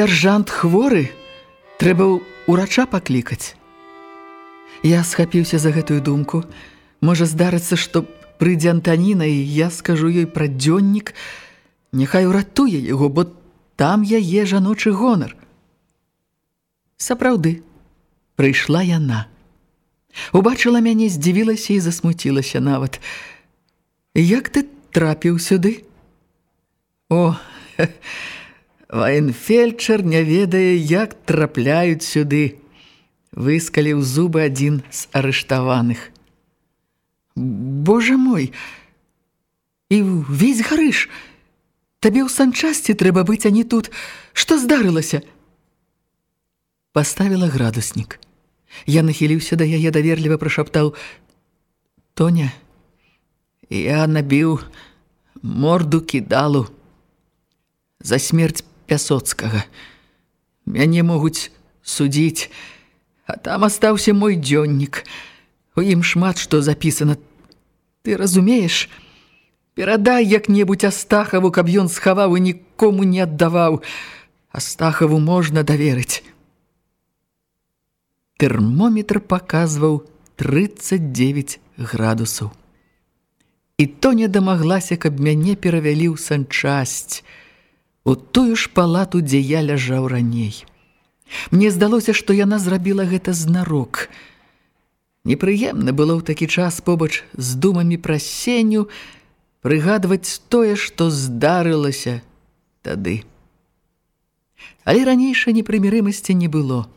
Сяржант хворы, трэба ўрача паклікаць. Я схапіўся за гэтую думку. Можа здарыцца, што прыйдзе Антаніна і я скажу ёй пра дзённік, няхай уратуе яго, бо там яе жаночы гонар. Сапраўды, прыйшла яна. Убачыла мяне, здзівілася і засмуцілася нават. Як ты трапіў сюды? О, ха, Ваенфельчар не ведае, як трапляюць сюды. Выскаліў зубы адзін з арыштаваных. Божа мой! І ўвесь гарыш! Табе ў санчасці трэба быць, а не тут. Што здарылася? Паставіла градуснік. Я нахіліўся да яе даверліва прашаптаў: « Тоня, я набіў морду кідалу за смерць пясоцкага. Мяне могуць судзіць, а там астаўся мой дзённік. У ім шмат што запісана. Ты разумееш? Перадай як-небудзь Астахаву, каб ён схаваў і нікому не аддаваў. Астахаву можна даверыць. Тэрмометр паказваў 39 градусаў. І то не дамаглася, каб мяне перавялі ў санчасць у тую ж палату, дзе я ляжаў раней. Мне здалося, што яна зрабіла гэта знарок. Непрыемна было ў такі час побач з думамі пра сеню прыгадваць тое, што здарылася тады. Але ранейшай непрымірымасці не было,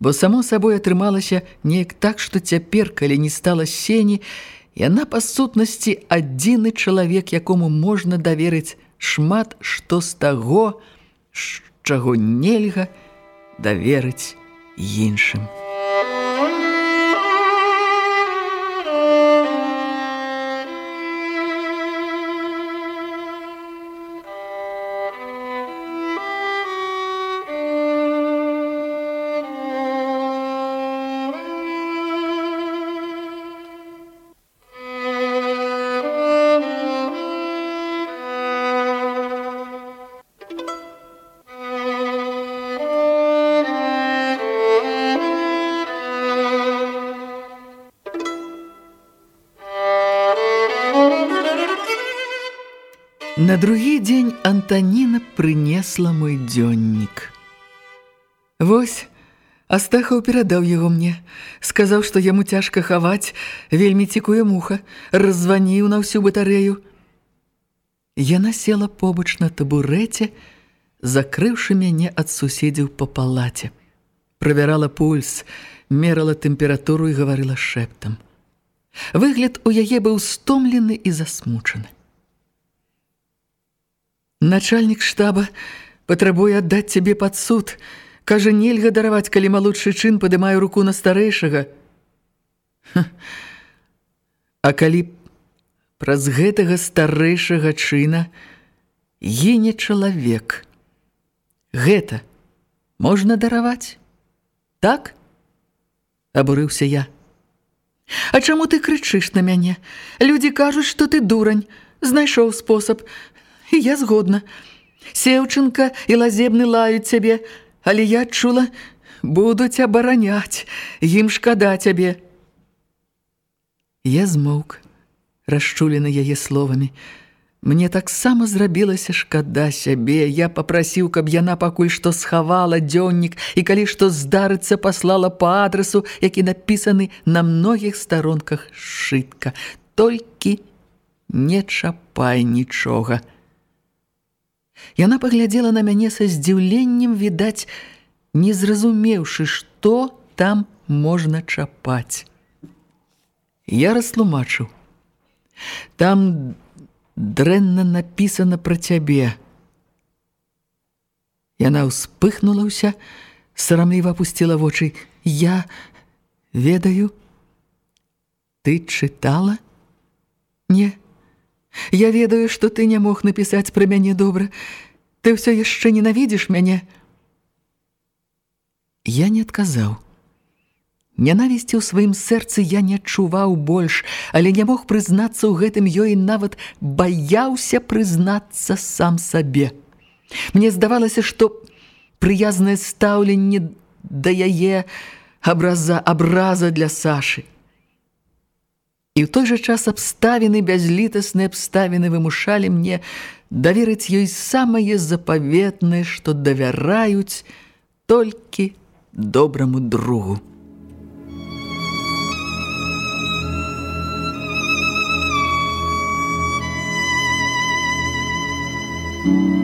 бо само сабой атрымалася неяк так, што цяпер, калі не стала сені, яна па сутнасці адзіны чалавек, якому можна даверыць шмат што з таго, чаго нельга даверыць іншым. На другі дзень Антаніна прынесла мой дзённік. Вось, Астахаў перадаў яго мне, сказаў, што яму цяжка хаваць, вельмі цікуе муха, раззваніў на ўсю батарэю. Яна села побач на табурэце, закрыўшы мяне ад суседзяў па палаце. Правярала пульс, мерала тэмпературу і гаварыла шэптам. Выгляд у яе быў стомлены і засмучаны. Начальнік штаба патрабуе аддаць цябе пад суд. Кажа, нельга дараваць, калі малодшы чын падымае руку на старэйшага. А калі праз гэтага старэйшага чына гіне чалавек, гэта можна дараваць? Так? Абурыўся я. А чаму ты крычыш на мяне? Людзі кажуць, што ты дурань. Знайшоў спосаб. Я згодна. Сеўчынка і лазебны лаюць цябе, але я чула, будуць абараняць, ім шкада цябе. Я змоўк, расчулены яе словамі. Мне таксама зрабілася шкада сябе. Я папрасіў, каб яна пакуль што схавала дзённік і калі што здарыцца, паслала па адрасу, які напісаны на многіх старонках шытка. Толькі не чапай нічога. Яна паглядзела на мяне са здзіўленнем, відаць, не зразумеўшы, што там можна чапаць. Я растлумачыў. Там дрэнна напісана пра цябе. Яна ўспыхнула ўся, сарамліва апусціла вочы. Я ведаю. Ты чытала? Не. Я ведаю, што ты не мог напісаць пра мяне добра. Ты ўсё яшчэ ненавідзіш мяне. Я не адказаў. Нянавісці ў сваім сэрцы я не адчуваў больш, але не мог прызнацца ў гэтым ёй нават баяўся прызнацца сам сабе. Мне здавалася, што прыязнае стаўленне да яе абраза абраза для Сашы. І ў той жа час абставіны бязлітасныя абставіны вымушалі мне даверыць ёй самае запаветнае, што давяраюць толькі добраму другу. раз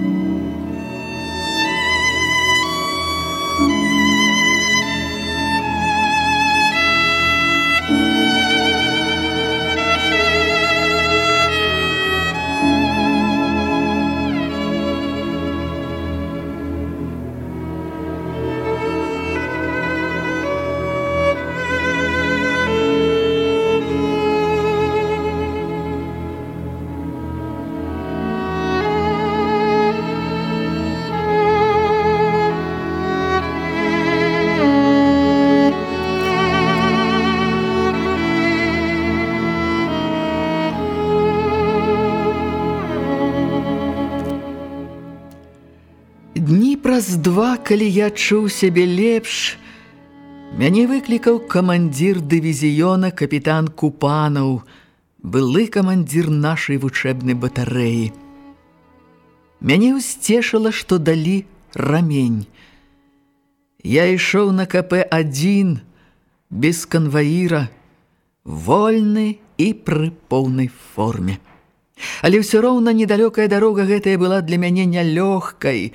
два, калі я чуў сябе лепш, мяне выклікаў камандзір дывізіёна капітан Купанаў, былы камандзір нашай вучэбнай батарэі. Мяне ўсцешыла, што далі рамень. Я ішоў на КП-1 без канваіра, вольны і пры поўнай форме. Але ўсё роўна недалёкая дарога гэтая была для мяне нялёгкай,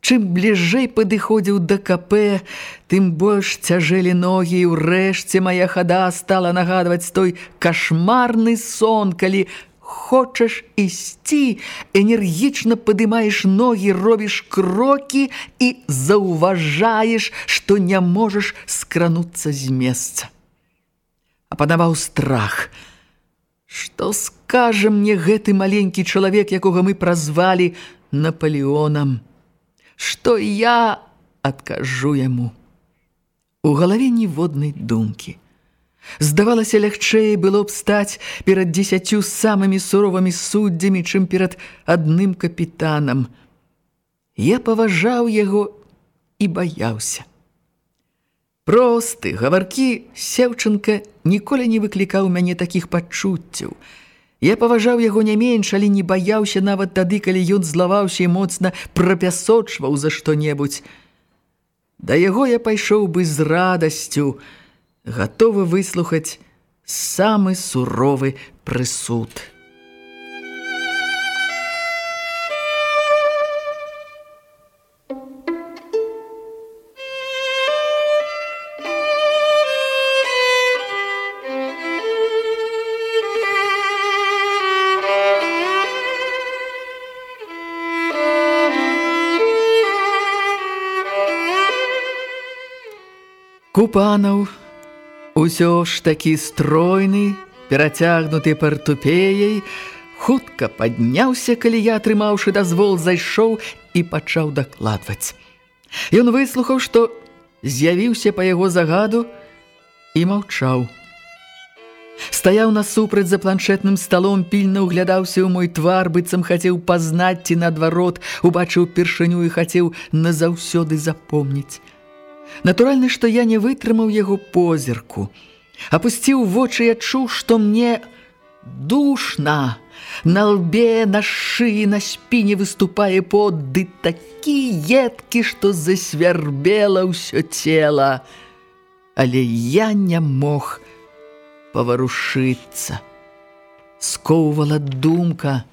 Чым бліжэй падыходзіў да КП, тым больш цяжэлі ногі, і ўрэшце мая хада стала нагадваць той кашмарны сон, калі хочаш ісці, энергічна падымаеш ногі, робіш крокі і заўважаеш, што не можаш скрануцца з месца. Апанаваў страх. Што скажа мне гэты маленькі чалавек, якога мы празвалі Наполеонам? Што я адкажу яму. У галаве ніводнай думкі. Здавалася, лягчэй было б стаць перад дзесяцю самымі суровымі суддзямі, чым перад адным капітанам. Я паважаў яго і баяўся. Просты, гаваркі Сеўчынка ніколі не выклікаў мяне такіх пачуццяў, Я паважаў яго не менш, але не баяўся нават тады, калі ён злаваўся і моцна прапясочваў за што-небудзь. Да яго я пайшоў бы з радасцю, гатовы выслухаць самы суровы прысуд. Купанаў, усё ж такі стройны, перацягнуты партупеяй, хутка падняўся, калі я, атрымаўшы дазвол, зайшоў і пачаў дакладваць. Ён выслухаў, што з'явіўся па яго загаду і маўчаў. Стаяў насупраць за планшетным сталом, пільна углядаўся ў мой твар, быццам хацеў пазнаць ці наадварот, убачыў першыню і хацеў назаўсёды запомніць. Натуральна, што я не вытрымаў яго позірку. Апусціў вочы і адчуў, што мне душна. На лбе, на шыі, на спіне выступае пот, ды такі едкі, што засвярбела ўсё цела. Але я не мог паварушыцца. Скоўвала думка,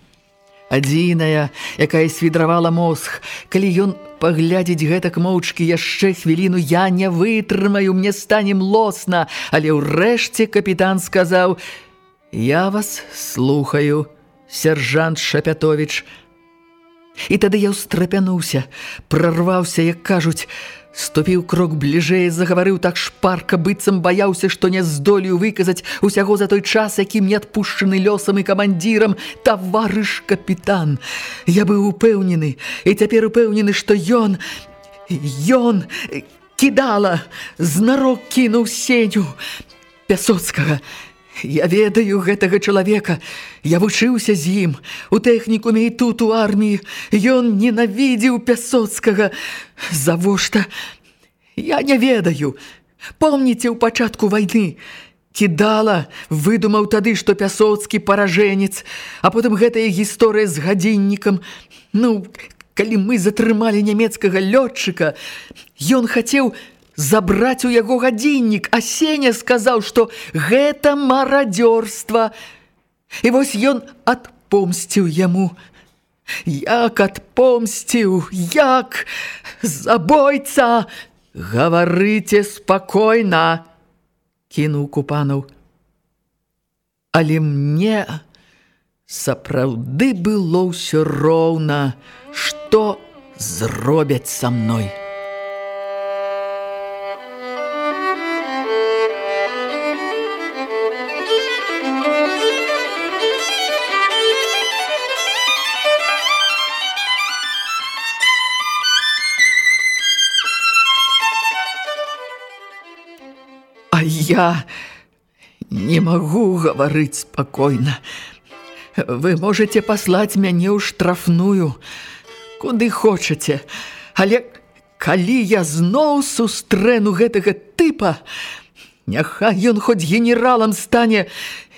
адзіная, якая свідравала мозг. Калі ён паглядзець гэтак моўчкі яшчэ хвіліну, я не вытрымаю, мне стане млосна, але ўрэшце капітан сказаў: « Я вас слухаю, сержант Шапятович. І тады я ўстрапянуўся, прарваўся, як кажуць, Ступіў крок бліжэй, загаварыў так шпарка, быццам баяўся, што не здолею выказаць усяго за той час, якім не адпушчаны лёсам і камандзірам, таварыш капітан. Я быў упэўнены, і цяпер упэўнены, што ён, ён кідала, знарок кінуў сеню Пясоцкага. Я ведаю гэтага чалавека. Я вучыўся з ім. У тэхнікуме і тут у арміі. Ён ненавідзеў Пясоцкага. Завошта? Я не ведаю. Помніце ў пачатку вайны. Кідала, выдумаў тады, што Пясоцкі паражэнец, а потым гэтая гісторыя з гадзіннікам. Ну, калі мы затрымалі нямецкага лётчыка, ён хацеў забраць у яго гадзіннік, а Сеня сказаў, што гэта марадзёрства. І вось ён адпомсціў яму. Як адпомсціў, як забойца, гаварыце спакойна, кінуў купанаў. Але мне сапраўды было ўсё роўна, што зробяць са мной. Я не магу гаварыць спакойна. Вы можете паслаць мяне ў штрафную, куды хочаце, але калі я зноў сустрэну гэтага тыпа, няхай ён хоць генералам стане,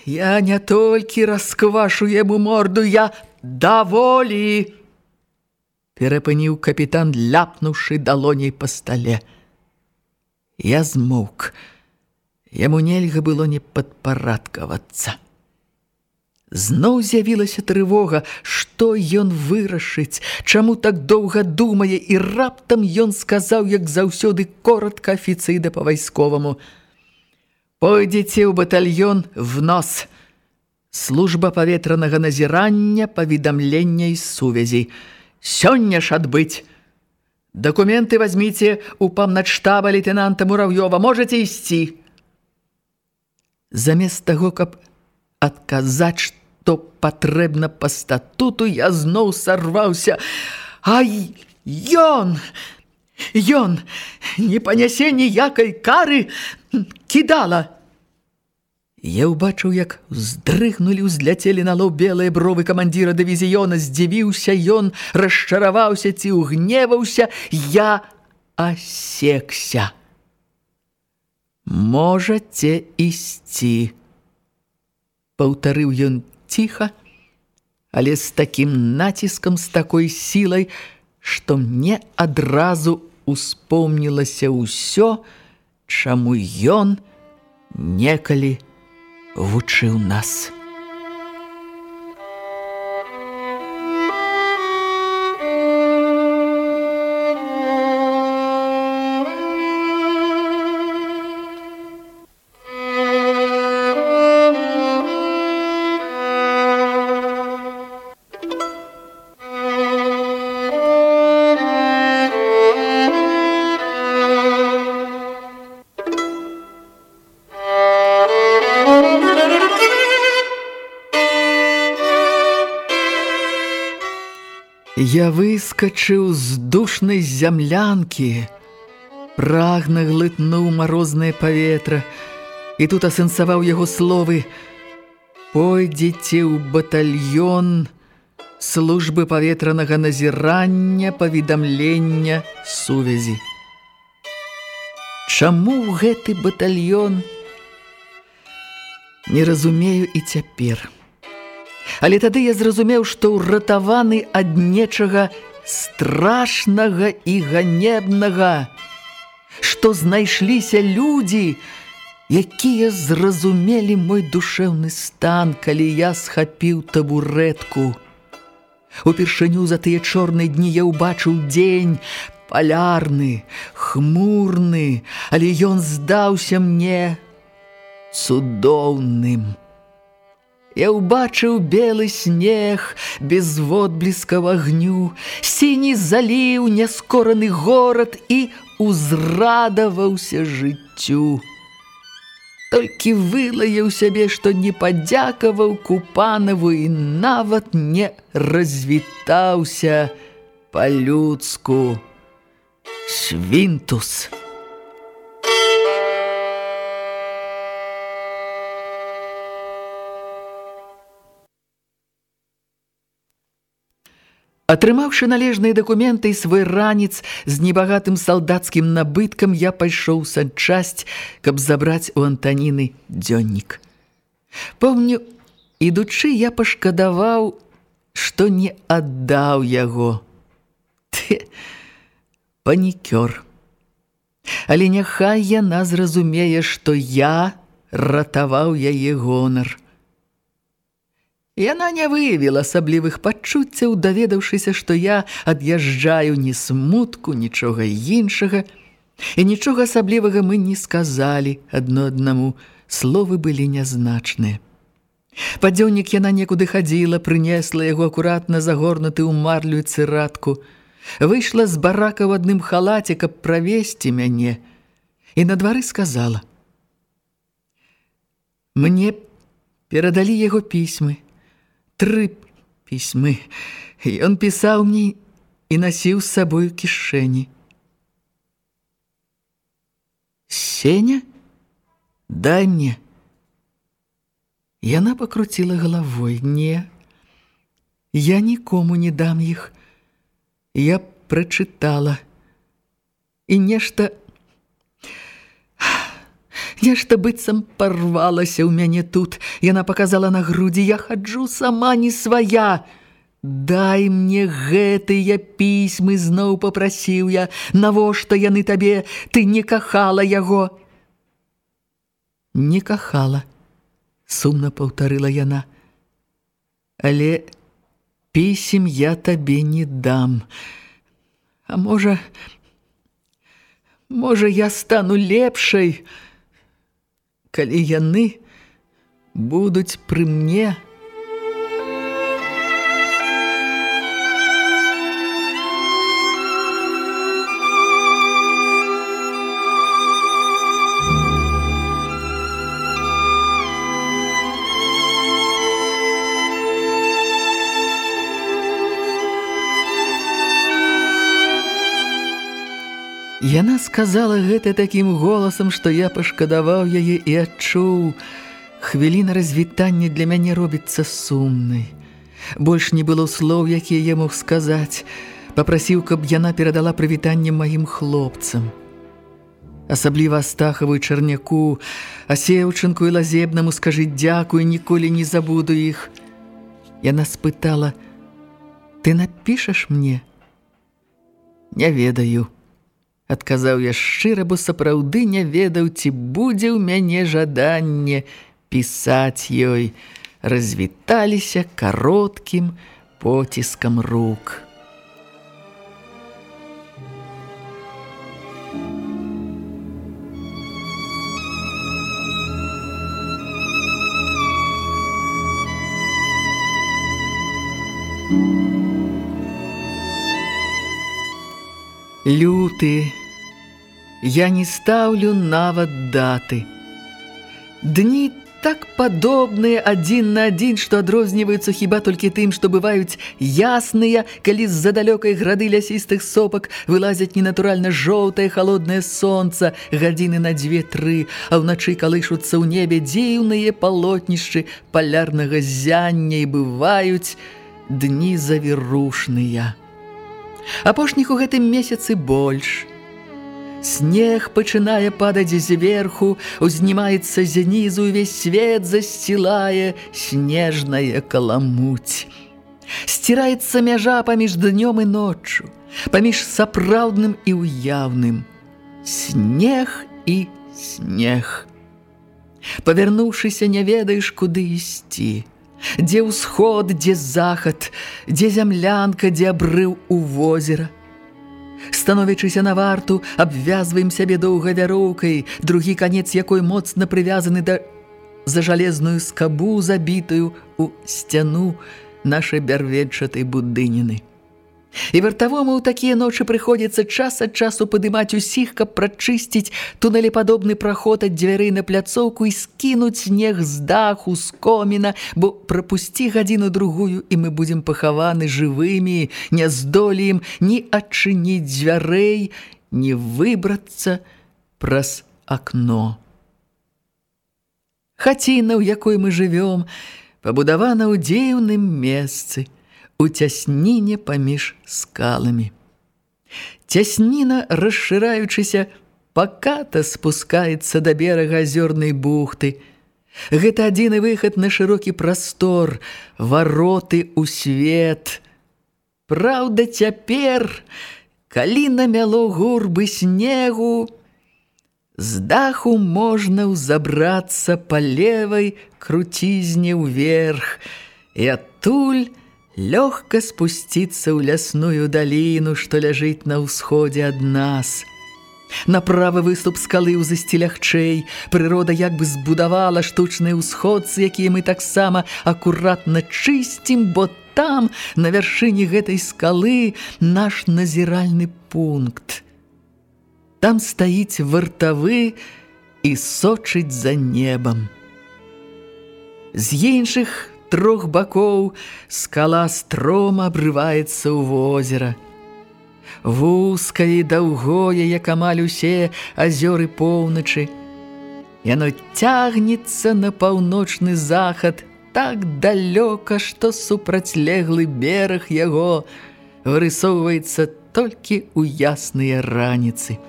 я не толькі расквашу яму морду, я даволі. Перапыніў капітан, ляпнуўшы далоней па стале. Я змоўк. Яму нельга было не падпарадкавацца. Зноў з'явілася трывога, што ён вырашыць, чаму так доўга думае, і раптам ён сказаў, як заўсёды коротка афіцыйда па-вайсковаму: «Пойдзеце ў батальён в нос. Служба паветранага назірання, паведамлення і сувязі. Сёння ж адбыць. Дакументы вазьміце у памначтаба лейтенанта Мурав'ёва, можаце ісці» замест таго, каб адказаць, што патрэбна па статуту, я зноў сарваўся. Ай, ён! Ён не панясе ніякай кары кідала. Я ўбачыў, як здрыгнулі, узляцелі на лоб белыя бровы камандзіра дывізіёна, здзівіўся ён, расчараваўся ці ўгневаўся, я асекся можаце ісці. Паўтарыў ён ціха, але з такім націскам, з такой сілай, што мне адразу успомнілася ўсё, чаму ён некалі вучыў нас. Я выскачыў з душнай зямлянкі, прагна глытнуў марознае паветра, І тут асэнсаваў яго словы: Пойдзеце ў батальён службы паветранага назірання, паведамлення, сувязі. Чаму гэты батальён не разумею і цяпер. Але тады я зразумеў, што ўратаваны ад нечага страшнага і ганебнага, што знайшліся людзі, якія зразумелі мой душэўны стан, калі я схапіў табурэтку. Упершыню за тыя чорныя дні я ўбачыў дзень, палярны, хмурны, але ён здаўся мне цудоўным. Я ўбачыў белы снег без водбліскаў агню, сіні заліў няскораны горад і узрадаваўся жыццю толькі вылаяў сябе, што не падзякаваў купанаву і нават не развітаўся па-людску. Свінтус. Атрымаўшы належныя дакументы і свой ранец з небагатым салдацкім набыткам, я пайшоў санчасць, каб забраць у Антаніны дзённік. Помню, ідучы, я пашкадаваў, што не аддаў яго. Ты, панікёр. Але няхай яна зразумее, што я ратаваў яе гонар. Яна не выявіла асаблівых пачуццяў, даведаўшыся, што я ад'язджаю ні смутку, нічога іншага, і нічога асаблівага мы не сказалі адно аднаму, словы былі нязначныя. Падзённік яна некуды хадзіла, прынесла яго акуратна загорнуты ў марлю цыратку, выйшла з барака ў адным халаце, каб правесці мяне, і на двары сказала: « Мне перадалі яго пісьмы, тры пісьмы. Ён пісаў мне і насіў з сабою кішэні. Сеня, дай мне. Яна пакруціла галавой: Не. Я нікому не дам іх. Я прачытала. І нешта Нешта быццам парвалася ў мяне тут. Яна показала на грудзі, я хаджу сама не свая. Дай мне гэтыя пісьмы, зноў попрасіў я. Навошта яны табе? Ты не кахала яго. Не кахала, сумна паўтарыла яна. Але пісем я табе не дам. А можа, можа, я стану лепшай, калі яны будуць пры мне, Яна сказала гэта такім голасам, што я пашкадаваў яе і адчуў. Хвіліна развітання для мяне робіцца сумнай. Больш не было слоў, якія я мог сказаць. Папрасіў, каб яна перадала прывітанне маім хлопцам. Асабліва Астахаву і Чарняку, Асеўчынку і Лазебнаму скажы дзякую, ніколі не забуду іх. Яна спытала: « Ты напішаш мне? Не ведаю адказаў я шчыра, бо сапраўды не ведаў, ці будзе ў мяне жаданне пісаць ёй. Развіталіся кароткім поціскам рук. Люты, Я не стаўлю нават даты. Дні так падобныя адзін на адзін, што адрозніваюцца хіба толькі тым, што бываюць ясныя, калі з-за далёкай грады лясістых сопак вылазяць ненатуральна жоўтае халоднае сонца гадзіны на дзве-тры, а ўначы калышуцца ў небе дзіўныя палотнішчы палярнага зяння і бываюць дні завірушныя. Апошніх у гэтым месяцы больш – Снег пачынае падаць зверху, узнімаецца знізу, увесь свет засцілае снежная каламуць. Сціраецца мяжа паміж днём і ноччу, паміж сапраўдным і ўяўным. Снег і снег. Павярнуўшыся, не ведаеш, куды ісці. Дзе ўсход, дзе захад, дзе зямлянка, дзе абрыў у возера – Становячыся на варту, абвязваем сябе доўга вяроўкай, другі канец якой моцна прывязаны да за жалезную скабу, забітую ў сцяну нашай бярвечатай будыніны. І вартавому ў такія ночы прыходзіцца час ад часу падымаць усіх, каб прачысціць тунелепадобны праход ад дзвярэй на пляцоўку і скінуць снег з даху, з коміна, бо прапусці гадзіну-другую, і мы будзем пахаваны жывымі, не здолеем ні адчыніць дзвярэй, ні выбрацца праз акно. Хаціна, у якой мы жывём, пабудавана ў дзіўным месцы – у цясніне паміж скаламі. Цясніна, расшыраючыся, паката спускаецца да берага азёрнай бухты. Гэта адзіны выхад на шырокі прастор, вароты ў свет. Праўда, цяпер, калі намяло гурбы снегу, з даху можна ўзабрацца па левай круцізне ўверх, і адтуль лёгка спусціцца ў лясную даліну, што ляжыць на ўсходзе ад нас. На правы выступ скалы ў засці лягчэй, прырода як бы збудавала штучныя ўсходцы, якія мы таксама акуратна чысцім, бо там, на вяршыні гэтай скалы, наш назіральны пункт. Там стаіць вартавы і сочыць за небам. З іншых трох бакоў скала строма абрываецца ў возера. Вузкае даўгое, як амаль усе азёры поўначы. Яно цягнецца на паўночны захад так далёка, што супрацьлеглы бераг яго вырысоўваецца толькі ў ясныя раніцы.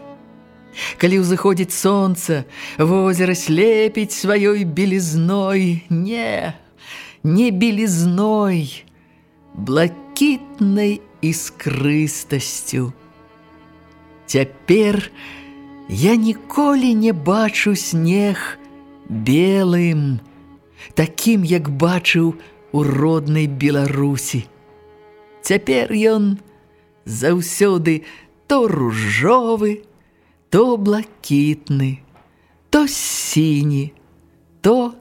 Калі ўзыходзіць сонца, возера слепіць сваёй белізной, не, не белизной, блакітнай іскрыстасцю. Цяпер я ніколі не бачу снег белым, такім, як бачыў у роднай Беларусі. Цяпер ён заўсёды то ружовы, то блакітны, то сіні, то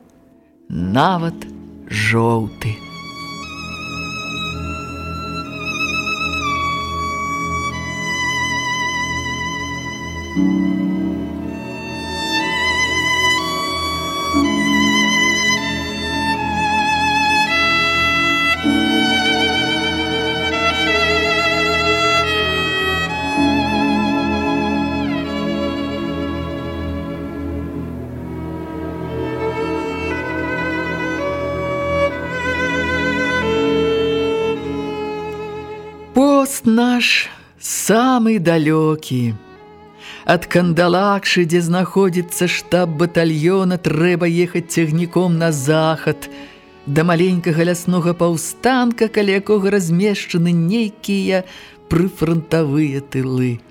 нават блакітны жоўты. Пост наш самы далёкі. Ад кандалакшы, дзе знаходзіцца штаб батальёна, трэба ехаць цягніком на захад, да маленькага ляснога паўстанка, каля якога размешчаны нейкія прыфронтавыя тылы.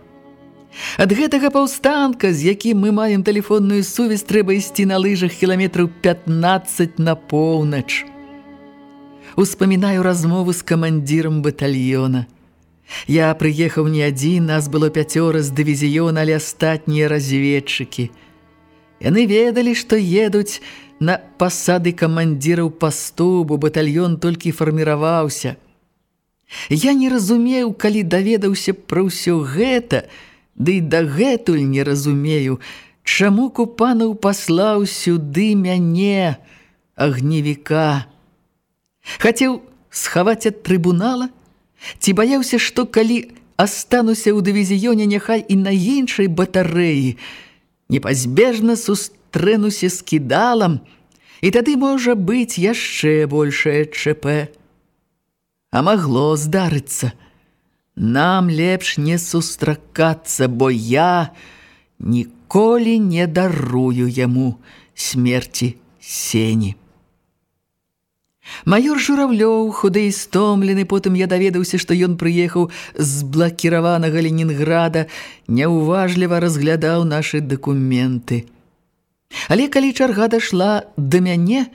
Ад гэтага паўстанка, з якім мы маем тэлефонную сувязь, трэба ісці на лыжах кіламетраў 15 на поўнач. Успамінаю размову з камандзірам батальёна – Я прыехаў не адзін, нас было пяцёра з дывізіёна, але астатнія разведчыкі. Яны ведалі, што едуць на пасады камандзіраў пасту, бо батальён толькі фарміраваўся. Я не разумеў, калі даведаўся пра ўсё гэта, ды да і дагэтуль не разумею, чаму купанаў паслаў сюды мяне, агневіка? Хацеў схаваць ад трыбунала? Ці баяўся, што калі астануся ў дывізіёне няхай і на іншай батарэі, непазбежна сустрэнуся з кідалам, і тады можа быць яшчэ большае ЧП. А магло здарыцца. Нам лепш не сустракацца, бо я ніколі не дарую яму смерці сені. Маёр Журавлёў, худы і стомлены, потым я даведаўся, што ён прыехаў з блакіраванага Ленінграда, няўважліва разглядаў нашы дакументы. Але калі чарга дашла да мяне,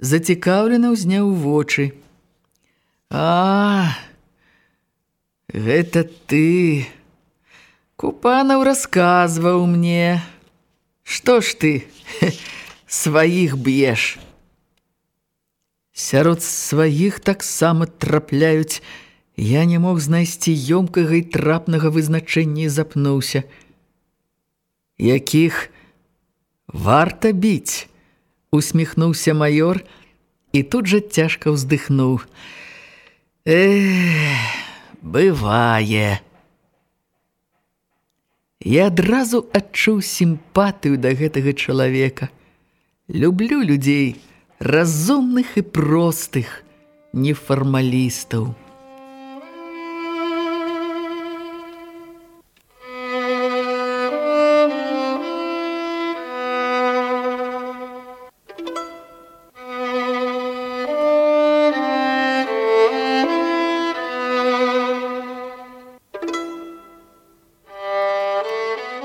зацікаўлена ўзняў вочы. А, гэта ты, Купанаў расказваў мне. Што ж ты сваіх б'еш? Сярод сваіх таксама трапляюць. Я не мог знайсці ёмкага і трапнага вызначэння і запнуўся. Якіх варта біць? Усміхнуўся маёр і тут жа цяжка ўздыхнуў. Эх, бывае. Я адразу адчуў сімпатыю да гэтага чалавека. Люблю людзей разумных і простых, нефармалістаў.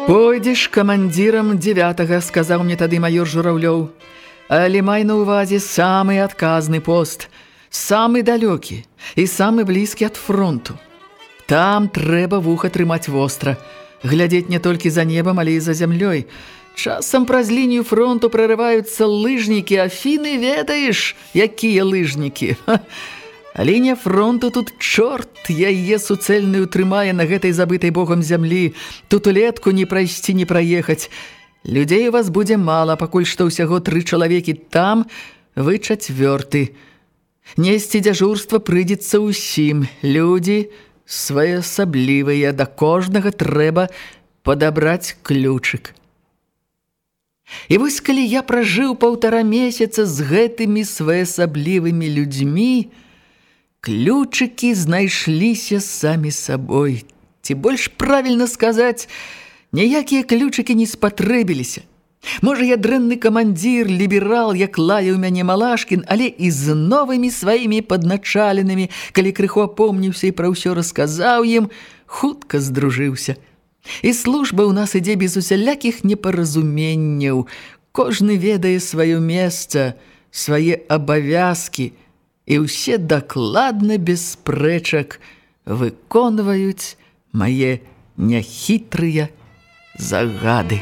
Пойдзеш камандзірам дзевятага, сказаў мне тады маёр Жураўлёў. Але май на ўвазе самы адказны пост, самы далёкі і самы блізкі ад фронту. Там трэба вуха трымаць востра, глядзець не толькі за небам, але і за зямлёй. Часам праз лінію фронту прарываюцца лыжнікі, афіны ведаеш, якія лыжнікі. Ха! Лінія фронту тут чорт яе суцэльную трымае на гэтай забытай богам зямлі. Тут улетку не прайсці, не праехаць. Людзей у вас будзе мала, пакуль што ўсяго тры чалавекі там, вы чацвёрты. Несці дзяжурства прыйдзецца ўсім. Людзі своеасаблівыя, да кожнага трэба падабраць ключык. І вось калі я пражыў паўтара месяца з гэтымі своеасаблівымі людзьмі, ключыкі знайшліся самі сабой. Ці больш правільна сказаць, ніякія ключыкі не спатрэбіліся. Можа, я дрэнны камандзір, ліберал, як лаяў мяне Малашкін, але і з новымі сваімі падначаленымі, калі крыху апомніўся і пра ўсё расказаў ім, хутка здружыўся. І служба ў нас ідзе без усялякіх непаразуменняў. Кожны ведае сваё месца, свае абавязкі, і ўсе дакладна без спрэчак выконваюць мае няхітрыя загады.